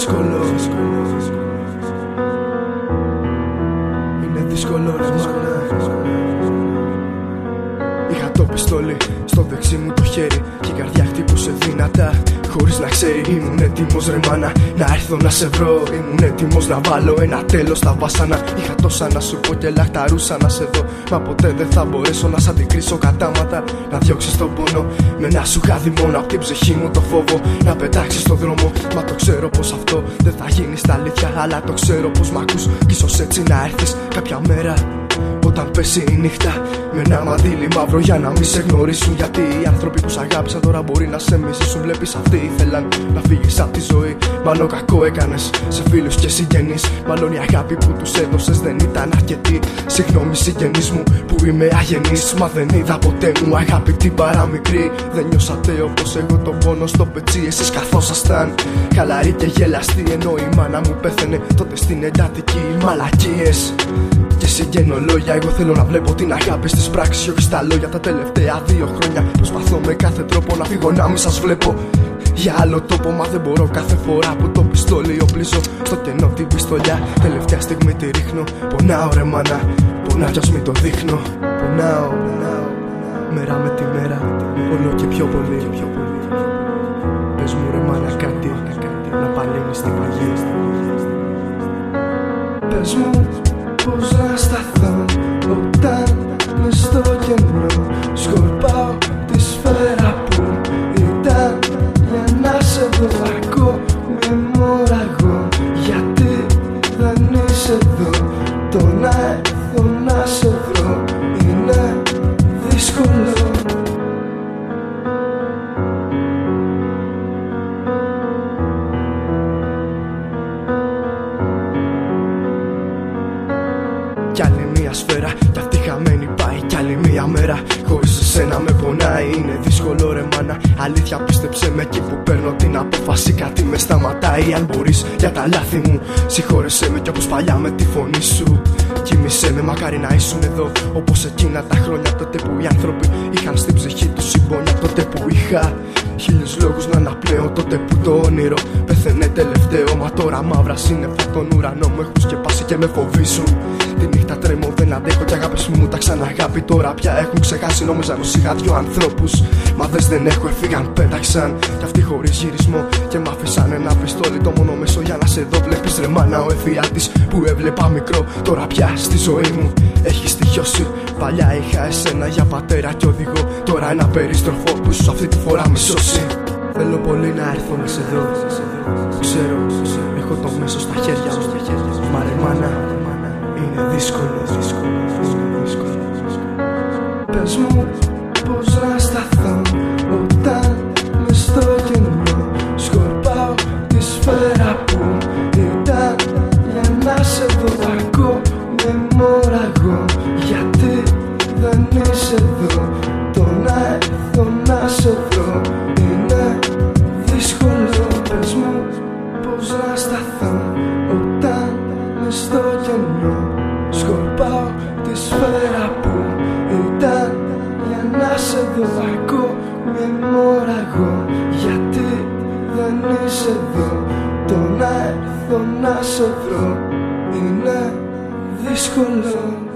δύσκολο. Είναι δύσκολο ρε Είχα το πιστόλι στο δεξί μου το χέρι Και η καρδιά χτύπωσε δυνατά Χωρίς να ξέρει. Ήμουν έτοιμος ρε μάνα Να έρθω να σε βρω. Ήμουν έτοιμος να βάλω ένα τέλος στα βάσανα. Είχα τόσα να σου πω και λαχταρούσα να σε δω. Μα ποτέ δεν θα μπορέσω να σ' αντικρίσω κατάματα. Να διώξεις τον πόνο Με να σου χάδι μόνο. Από την ψυχή μου το φόβο Να πετάξεις στον δρόμο. Μα το ξέρω πως αυτό δεν θα γίνει στα αλήθεια Αλλά το ξέρω πως μ' ακούς. Κι ίσως έτσι να έρθεις κάποια μέρα. όταν πέσει η νύχτα με ένα μαντίλι μαύρο για να μην σε γνωρίσουν. Γιατί οι άνθρωποι που σ' αγάπησαν τώρα μπορεί να σε μισήσουν. Βλέπεις αυτοί ήθελαν να φύγεις από τη ζωή. Μάλλον κακό έκανες σε φίλους και συγγενείς. Μάλλον η αγάπη που τους έδωσες δεν ήταν αρκετή. Συγγνώμη, συγγενείς μου που είμαι αγενής. Μα δεν είδα ποτέ μου αγάπη την παραμικρή. Δεν νιώσατε όπως εγώ τον πόνο στο πετσί. Εσείς καθόσασταν χαλαροί και γελαστοί. Ενώ η μάνα μου πέθανε τότε στην εντατική μαλακίες συγγένω λόγια. Εγώ θέλω να βλέπω την αγάπη στις πράξεις, όχι στα λόγια. Τα τελευταία δύο χρόνια προσπαθώ με κάθε τρόπο να φύγω να μην σας βλέπω. Για άλλο τόπο, μα δεν μπορώ κάθε φορά που το πιστόλι οπλίζω στο κενό την πιστολιά. Τελευταία στιγμή τη ρίχνω. Πονάω ρε μάνα, πονάω κι μην το δείχνω. Πονάω, πονάω, μέρα με τη μέρα, όλο και πιο πολύ. Και πιο πολύ. Πες μου ρε μάνα κάτι, να παλύνει την πληγή. Πες μου πως να σταθώ όταν μες στο κενό σκορπάω τη σφαίρα που ήταν για να σε δω. Αρκώ με μοραγώ γιατί δεν είσαι εδώ. Το να έρθω να σε Κι άλλη μία σφαίρα. Κι αυτή χαμένη πάει Κι άλλη μία μέρα. Χωρίς εσένα με πονάει Είναι δύσκολο ρε μάνα. Αλήθεια πίστεψε με εκεί που παίρνω την απόφαση. Κάτι με σταματάει αν μπορείς για τα λάθη μου. Συγχώρεσέ με κι όπως παλιά με τη φωνή σου. Κοιμήσέ με μακάρι να ήσουν εδώ. Όπως εκείνα τα χρόνια τότε που οι άνθρωποι Είχαν στην ψυχή τους συμπόνια Τότε που είχα Χίλιους λόγους να αναπνέω τότε που το όνειρο Πέθαινε τελευταίο μα τώρα μαύρα σύννεφα Τον ουρανό μου. Έχουν σκεπάσει και με φοβήσουν. Τη νύχτα τρέμω δεν αντέχω κι αγάπες μου τα ξαναγάπη Τώρα πια έχουν ξεχάσει. Νόμιζα πως είχα δυο ανθρώπους Μα δες δεν έχω έφυγαν πέταξαν. Κι αυτοί χωρίς γυρισμό και μ' άφησαν ένα πιστόλι Το μόνο μέσο για να σε δω. Βλέπεις ρε μάνα ο εφιάτης Που έβλεπα μικρό τώρα πια στη ζωή μου έχει στοιχειώσει. Παλιά είχα εσένα για πατέρα και οδηγό Τώρα ένα περίστροφο που ίσως αυτή τη φορά με σώσει Θέλω πολύ να έρθω να σε δω Ξέρω, έχω το μέσο στα χέρια μου. Μα ρε μάνα, είναι δύσκολο. Πες μου πως να σταθώ Όταν με στο κενό Σκορπάω τη σφαίρα που ήταν Για να σε δω Αρκώ με μοραγώ Γιατί δεν είσαι εδώ Το να έρθω να σε βρω στο κενό. Σκορπάω τη σφαίρα που ήταν Για να σε δω. Αρκώ με μοραγώ Γιατί δεν είσαι εδώ. Το να έρθω να σε βρω Είναι δύσκολο